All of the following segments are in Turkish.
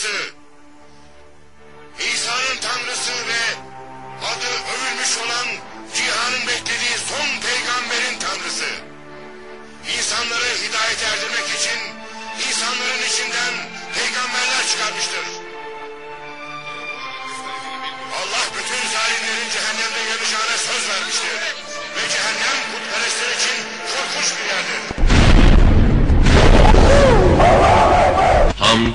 tanrısı, İsa'nın tanrısı ve adı övülmüş olan cihanın beklediği son peygamberin tanrısı. İnsanları hidayete erdirmek için insanların içinden peygamberler çıkarmıştır. Allah bütün zalimlerin cehennemde yanacağına söz vermiştir. Ve cehennem putperestler için korkunç bir yerdir. Hamd,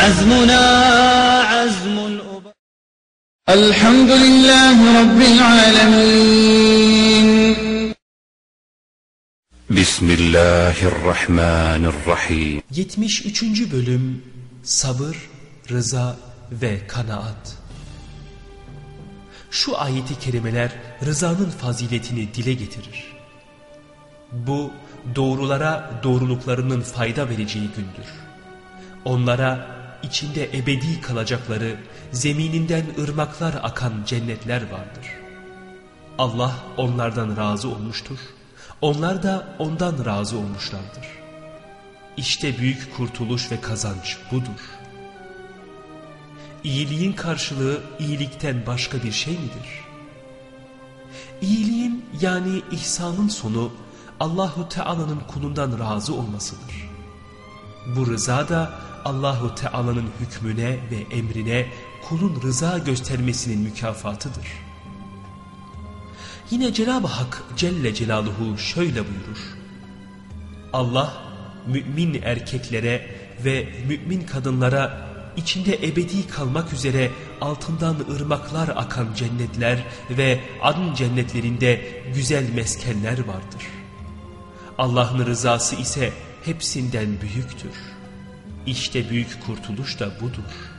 عزمنا عزم الأباء الحمد لله رب العالمين بسم الله الرحمن الرحيم 73. Bölüm Sabır, Rıza ve Kanaat Şu ayeti kerimeler rızanın faziletini dile getirir. Bu doğrulara doğruluklarının fayda vereceği gündür. Onlara içinde ebedi kalacakları zemininden ırmaklar akan cennetler vardır. Allah onlardan razı olmuştur. Onlar da ondan razı olmuşlardır. İşte büyük kurtuluş ve kazanç budur. İyiliğin karşılığı iyilikten başka bir şey midir? İyiliğin yani ihsanın sonu Allahu Teala'nın kulundan razı olmasıdır. Bu rıza da Allahu Teala'nın hükmüne ve emrine kulun rıza göstermesinin mükafatıdır. Yine Cenab-ı Hak Celle Celaluhu şöyle buyurur. Allah mümin erkeklere ve mümin kadınlara içinde ebedi kalmak üzere altından ırmaklar akan cennetler ve adın cennetlerinde güzel meskenler vardır.'' Allah'ın rızası ise hepsinden büyüktür. İşte büyük kurtuluş da budur.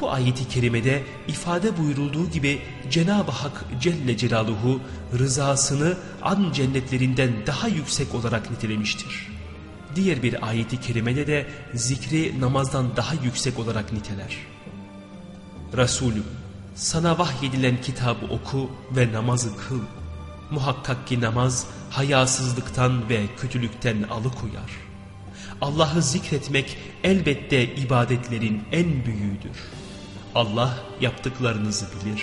Bu ayeti kerimede ifade buyurulduğu gibi Cenab-ı Hak Celle Celaluhu rızasını an cennetlerinden daha yüksek olarak nitelemiştir. Diğer bir ayeti kerimede de zikri namazdan daha yüksek olarak niteler. Resulüm sana vahyedilen kitabı oku ve namazı kıl. Muhakkak ki namaz hayasızlıktan ve kötülükten alıkoyar. Allah'ı zikretmek elbette ibadetlerin en büyüğüdür. Allah yaptıklarınızı bilir.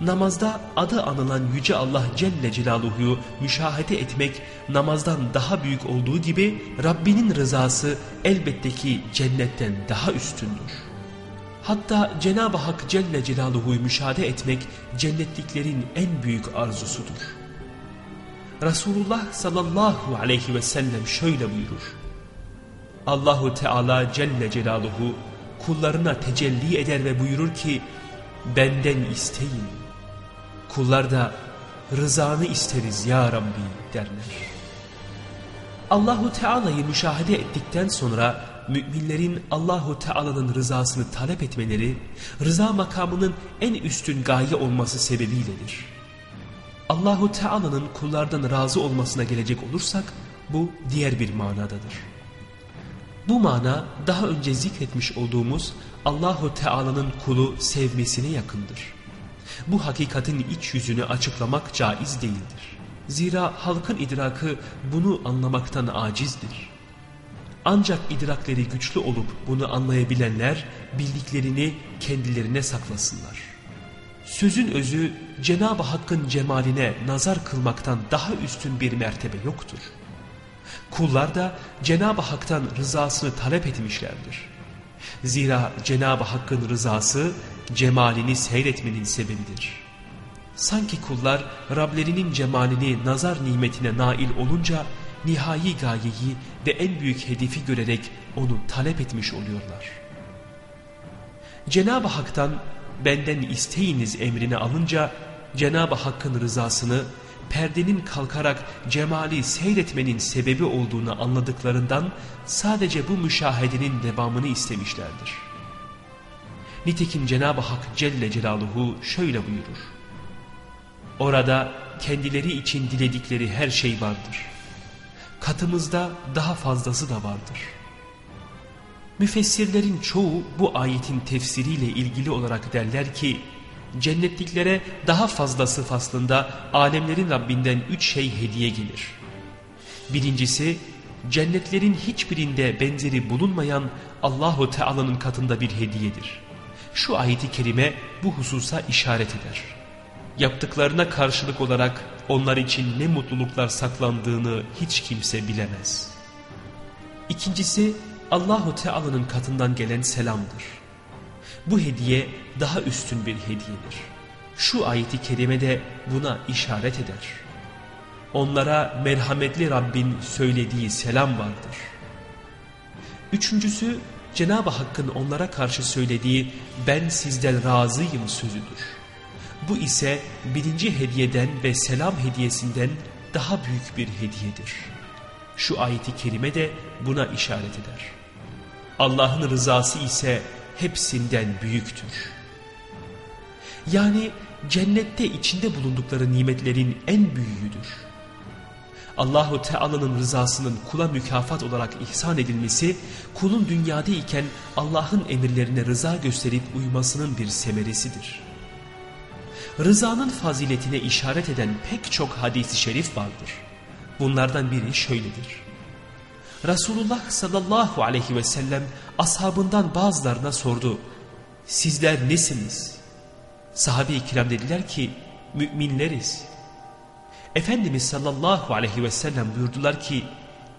Namazda adı anılan Yüce Allah Celle Celaluhu'yu müşahede etmek namazdan daha büyük olduğu gibi Rabbinin rızası elbette ki cennetten daha üstündür. Hatta Cenab-ı Hak Celle Celaluhu'yu müşahede etmek cennetliklerin en büyük arzusudur. Resulullah sallallahu aleyhi ve sellem şöyle buyurur. Allahu Teala Celle Celaluhu kullarına tecelli eder ve buyurur ki benden isteyin. Kullar da rızanı isteriz ya Rabbi derler. Allahu Teala'yı müşahede ettikten sonra müminlerin Allahu Teala'nın rızasını talep etmeleri, rıza makamının en üstün gaye olması sebebiyledir. Allahu Teala'nın kullardan razı olmasına gelecek olursak bu diğer bir manadadır. Bu mana daha önce zikretmiş olduğumuz Allahu Teala'nın kulu sevmesine yakındır. Bu hakikatin iç yüzünü açıklamak caiz değildir. Zira halkın idrakı bunu anlamaktan acizdir. Ancak idrakleri güçlü olup bunu anlayabilenler bildiklerini kendilerine saklasınlar. Sözün özü Cenab-ı Hakk'ın cemaline nazar kılmaktan daha üstün bir mertebe yoktur. Kullar da Cenab-ı Hak'tan rızasını talep etmişlerdir. Zira Cenab-ı Hakk'ın rızası cemalini seyretmenin sebebidir. Sanki kullar Rablerinin cemalini nazar nimetine nail olunca nihai gayeyi ve en büyük hedefi görerek onu talep etmiş oluyorlar. Cenab-ı Hak'tan benden isteyiniz emrini alınca Cenab-ı Hakk'ın rızasını perdenin kalkarak cemali seyretmenin sebebi olduğunu anladıklarından sadece bu müşahedenin devamını istemişlerdir. Nitekim Cenab-ı Hak Celle Celaluhu şöyle buyurur. Orada kendileri için diledikleri her şey vardır. Katımızda daha fazlası da vardır. Müfessirlerin çoğu bu ayetin tefsiriyle ilgili olarak derler ki, cennetliklere daha fazlası faslında alemlerin Rabbinden üç şey hediye gelir. Birincisi, cennetlerin hiçbirinde benzeri bulunmayan Allahu Teala'nın katında bir hediyedir. Şu ayeti kerime bu hususa işaret eder. Yaptıklarına karşılık olarak onlar için ne mutluluklar saklandığını hiç kimse bilemez. İkincisi Allahu Teala'nın katından gelen selamdır. Bu hediye daha üstün bir hediyedir. Şu ayeti kerimede buna işaret eder. Onlara merhametli Rabbin söylediği selam vardır. Üçüncüsü Cenab-ı Hakk'ın onlara karşı söylediği ben sizden razıyım sözüdür. Bu ise birinci hediyeden ve selam hediyesinden daha büyük bir hediyedir. Şu ayeti kerime de buna işaret eder. Allah'ın rızası ise hepsinden büyüktür. Yani cennette içinde bulundukları nimetlerin en büyüğüdür. Allahu Teala'nın rızasının kula mükafat olarak ihsan edilmesi, kulun dünyada iken Allah'ın emirlerine rıza gösterip uymasının bir semeresidir. Rızanın faziletine işaret eden pek çok hadisi şerif vardır. Bunlardan biri şöyledir. Resulullah sallallahu aleyhi ve sellem ashabından bazılarına sordu. Sizler nesiniz? Sahabe-i kiram dediler ki müminleriz. Efendimiz sallallahu aleyhi ve sellem buyurdular ki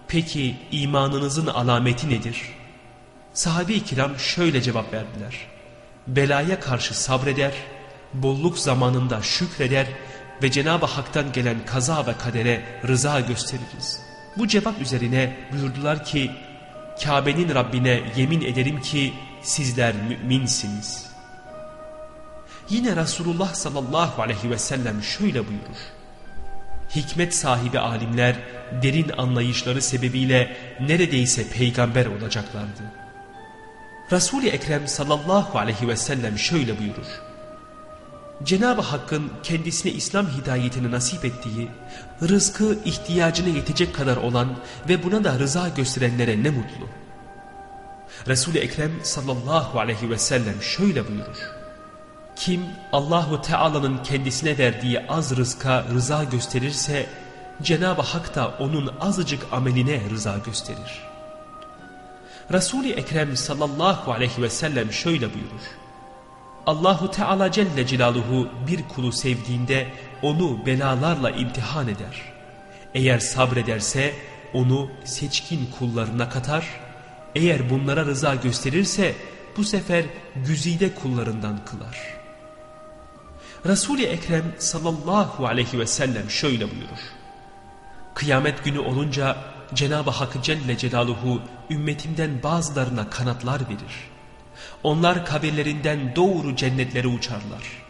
peki imanınızın alameti nedir? Sahabe-i kiram şöyle cevap verdiler. Belaya karşı sabreder, bolluk zamanında şükreder ve Cenab-ı Hak'tan gelen kaza ve kadere rıza gösteririz. Bu cevap üzerine buyurdular ki Kabe'nin Rabbine yemin ederim ki sizler müminsiniz. Yine Resulullah sallallahu aleyhi ve sellem şöyle buyurur. Hikmet sahibi alimler derin anlayışları sebebiyle neredeyse peygamber olacaklardı. Resul-i Ekrem sallallahu aleyhi ve sellem şöyle buyurur. Cenab-ı Hakk'ın kendisine İslam hidayetini nasip ettiği, rızkı ihtiyacına yetecek kadar olan ve buna da rıza gösterenlere ne mutlu. Resul-i Ekrem sallallahu aleyhi ve sellem şöyle buyurur. Kim Allahu Teala'nın kendisine verdiği az rızka rıza gösterirse, Cenab-ı Hak da onun azıcık ameline rıza gösterir. Resul-i Ekrem sallallahu aleyhi ve sellem şöyle buyurur. Allahu Teala Celle Celaluhu bir kulu sevdiğinde onu belalarla imtihan eder. Eğer sabrederse onu seçkin kullarına katar. Eğer bunlara rıza gösterirse bu sefer güzide kullarından kılar. Resul-i Ekrem sallallahu aleyhi ve sellem şöyle buyurur. Kıyamet günü olunca Cenab-ı Hak Celle Celaluhu ümmetimden bazılarına kanatlar verir. Onlar kabirlerinden doğru cennetlere uçarlar.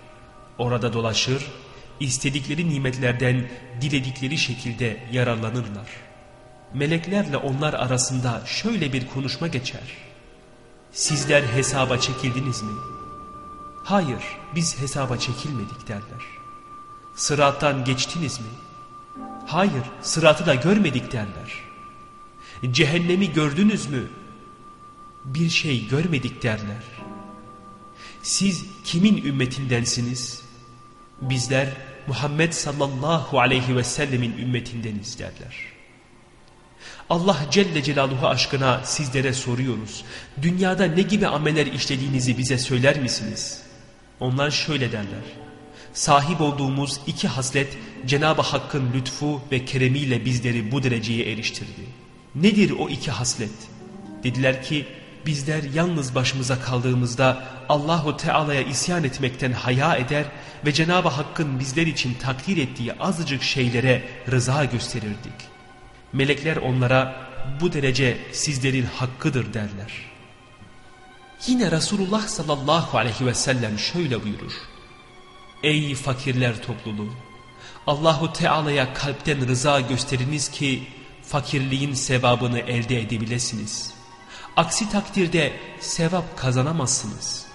Orada dolaşır, istedikleri nimetlerden diledikleri şekilde yararlanırlar. Meleklerle onlar arasında şöyle bir konuşma geçer. Sizler hesaba çekildiniz mi? Hayır, biz hesaba çekilmedik derler. Sırattan geçtiniz mi? Hayır, sıratı da görmedik derler. Cehennemi gördünüz mü? Bir şey görmedik derler. Siz kimin ümmetindensiniz? Bizler Muhammed sallallahu aleyhi ve sellemin ümmetindeniz derler. Allah Celle Celaluhu aşkına sizlere soruyoruz. Dünyada ne gibi ameller işlediğinizi bize söyler misiniz? Onlar şöyle derler. Sahip olduğumuz iki haslet Cenab-ı Hakk'ın lütfu ve keremiyle bizleri bu dereceye eriştirdi. Nedir o iki haslet? Dediler ki bizler yalnız başımıza kaldığımızda Allahu Teala'ya isyan etmekten haya eder ve Cenab-ı Hakk'ın bizler için takdir ettiği azıcık şeylere rıza gösterirdik. Melekler onlara bu derece sizlerin hakkıdır derler. Yine Resulullah sallallahu aleyhi ve sellem şöyle buyurur. Ey fakirler topluluğu! Allahu Teala'ya kalpten rıza gösteriniz ki fakirliğin sevabını elde edebilesiniz. Aksi takdirde sevap kazanamazsınız.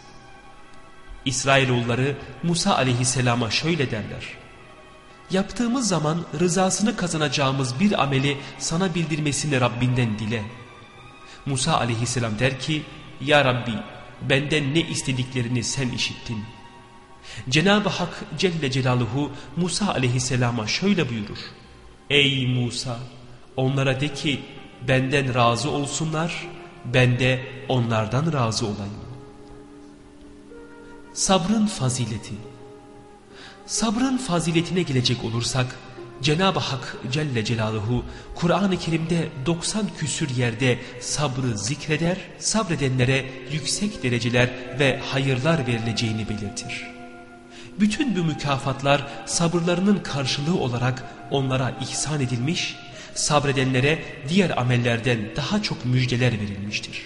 İsrailoğulları Musa aleyhisselama şöyle derler. Yaptığımız zaman rızasını kazanacağımız bir ameli sana bildirmesini Rabbinden dile. Musa aleyhisselam der ki, Ya Rabbi benden ne istediklerini sen işittin. Cenab-ı Hak Celle Celaluhu Musa aleyhisselama şöyle buyurur. Ey Musa onlara de ki benden razı olsunlar ben de onlardan razı olayım. Sabrın fazileti Sabrın faziletine gelecek olursak Cenab-ı Hak Celle Celaluhu Kur'an-ı Kerim'de 90 küsür yerde sabrı zikreder, sabredenlere yüksek dereceler ve hayırlar verileceğini belirtir. Bütün bu mükafatlar sabırlarının karşılığı olarak onlara ihsan edilmiş, sabredenlere diğer amellerden daha çok müjdeler verilmiştir.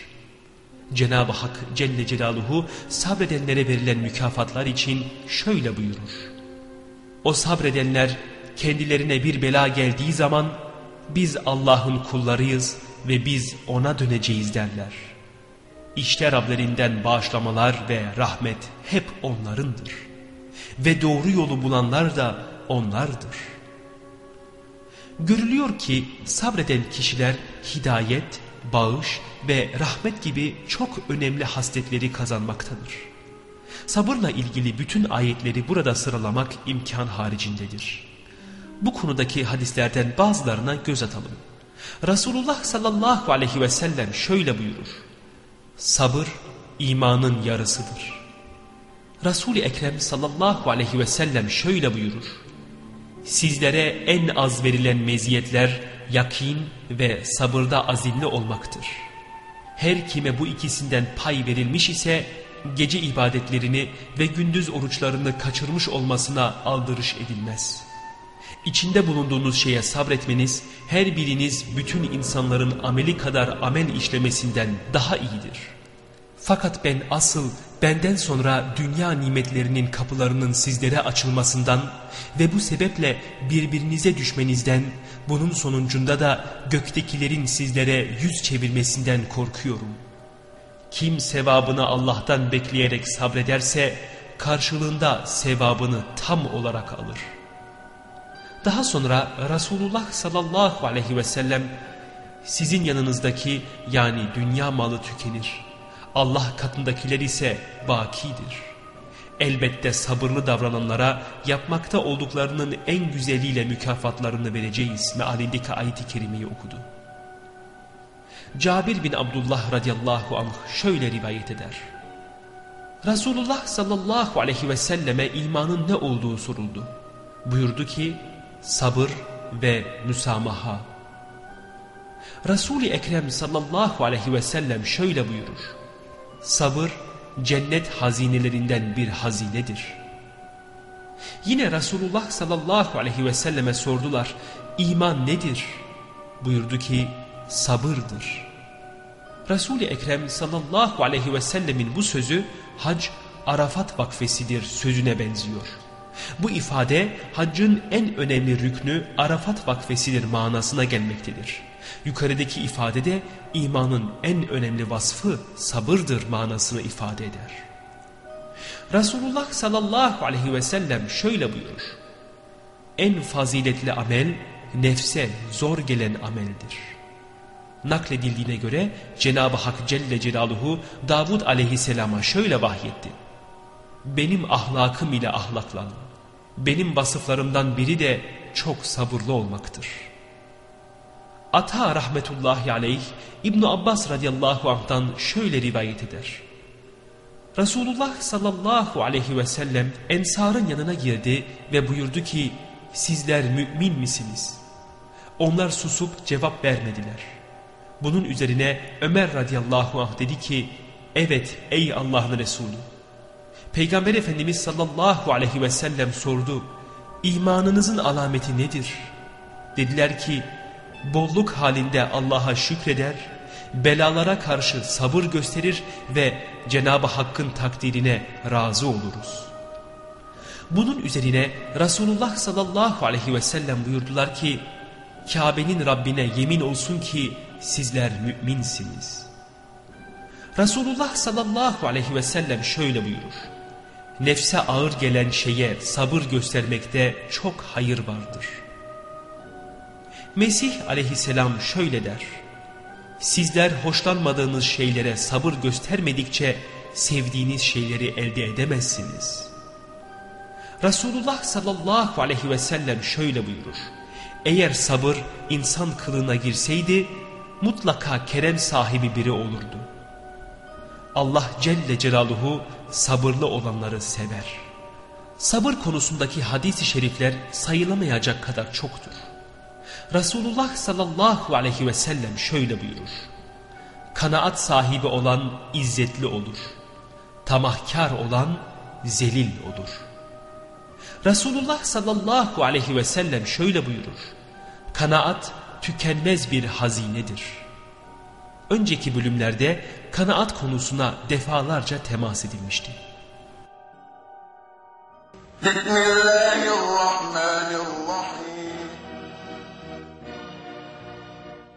Cenab-ı Hak Celle Celaluhu sabredenlere verilen mükafatlar için şöyle buyurur. O sabredenler kendilerine bir bela geldiği zaman biz Allah'ın kullarıyız ve biz ona döneceğiz derler. İşte Rablerinden bağışlamalar ve rahmet hep onlarındır. Ve doğru yolu bulanlar da onlardır. Görülüyor ki sabreden kişiler hidayet, bağış ve rahmet gibi çok önemli hasletleri kazanmaktadır. Sabırla ilgili bütün ayetleri burada sıralamak imkan haricindedir. Bu konudaki hadislerden bazılarına göz atalım. Resulullah sallallahu aleyhi ve sellem şöyle buyurur. Sabır imanın yarısıdır. Resul-i Ekrem sallallahu aleyhi ve sellem şöyle buyurur. Sizlere en az verilen meziyetler yakin ve sabırda azimli olmaktır. Her kime bu ikisinden pay verilmiş ise gece ibadetlerini ve gündüz oruçlarını kaçırmış olmasına aldırış edilmez. İçinde bulunduğunuz şeye sabretmeniz her biriniz bütün insanların ameli kadar amel işlemesinden daha iyidir. Fakat ben asıl benden sonra dünya nimetlerinin kapılarının sizlere açılmasından ve bu sebeple birbirinize düşmenizden, bunun sonucunda da göktekilerin sizlere yüz çevirmesinden korkuyorum. Kim sevabını Allah'tan bekleyerek sabrederse karşılığında sevabını tam olarak alır. Daha sonra Resulullah sallallahu aleyhi ve sellem sizin yanınızdaki yani dünya malı tükenir. Allah katındakiler ise bakidir. Elbette sabırlı davrananlara yapmakta olduklarının en güzeliyle mükafatlarını vereceğiz mealindeki ayet-i kerimeyi okudu. Cabir bin Abdullah radıyallahu anh şöyle rivayet eder. Resulullah sallallahu aleyhi ve selleme imanın ne olduğu soruldu. Buyurdu ki sabır ve müsamaha. Resul-i Ekrem sallallahu aleyhi ve sellem şöyle buyurur. Sabır cennet hazinelerinden bir hazinedir. Yine Resulullah sallallahu aleyhi ve selleme sordular. İman nedir? Buyurdu ki sabırdır. Resul-i Ekrem sallallahu aleyhi ve sellemin bu sözü hac Arafat vakfesidir sözüne benziyor. Bu ifade haccın en önemli rüknü Arafat vakfesidir manasına gelmektedir. Yukarıdaki ifadede imanın en önemli vasfı sabırdır manasını ifade eder. Resulullah sallallahu aleyhi ve sellem şöyle buyurur. En faziletli amel nefse zor gelen ameldir. Nakledildiğine göre Cenab-ı Hak Celle Celaluhu Davud aleyhisselama şöyle vahyetti. Benim ahlakım ile ahlaklan. Benim vasıflarımdan biri de çok sabırlı olmaktır.'' Ata rahmetullahi aleyh İbn Abbas radıyallahu anh'tan şöyle rivayet eder. Resulullah sallallahu aleyhi ve sellem ensarın yanına girdi ve buyurdu ki sizler mümin misiniz? Onlar susup cevap vermediler. Bunun üzerine Ömer radıyallahu anh dedi ki evet ey Allah'ın Resulü. Peygamber Efendimiz sallallahu aleyhi ve sellem sordu imanınızın alameti nedir? Dediler ki bolluk halinde Allah'a şükreder, belalara karşı sabır gösterir ve Cenab-ı Hakk'ın takdirine razı oluruz. Bunun üzerine Resulullah sallallahu aleyhi ve sellem buyurdular ki Kabe'nin Rabbine yemin olsun ki sizler müminsiniz. Resulullah sallallahu aleyhi ve sellem şöyle buyurur. Nefse ağır gelen şeye sabır göstermekte çok hayır vardır. Mesih aleyhisselam şöyle der. Sizler hoşlanmadığınız şeylere sabır göstermedikçe sevdiğiniz şeyleri elde edemezsiniz. Resulullah sallallahu aleyhi ve sellem şöyle buyurur. Eğer sabır insan kılığına girseydi mutlaka kerem sahibi biri olurdu. Allah Celle Celaluhu sabırlı olanları sever. Sabır konusundaki hadis-i şerifler sayılamayacak kadar çoktur. Resulullah sallallahu aleyhi ve sellem şöyle buyurur. Kanaat sahibi olan izzetli olur. Tamahkar olan zelil olur. Resulullah sallallahu aleyhi ve sellem şöyle buyurur. Kanaat tükenmez bir hazinedir. Önceki bölümlerde kanaat konusuna defalarca temas edilmişti. Bismillahirrahmanirrahim.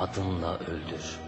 adınla öldür.''